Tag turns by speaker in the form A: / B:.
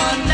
A: on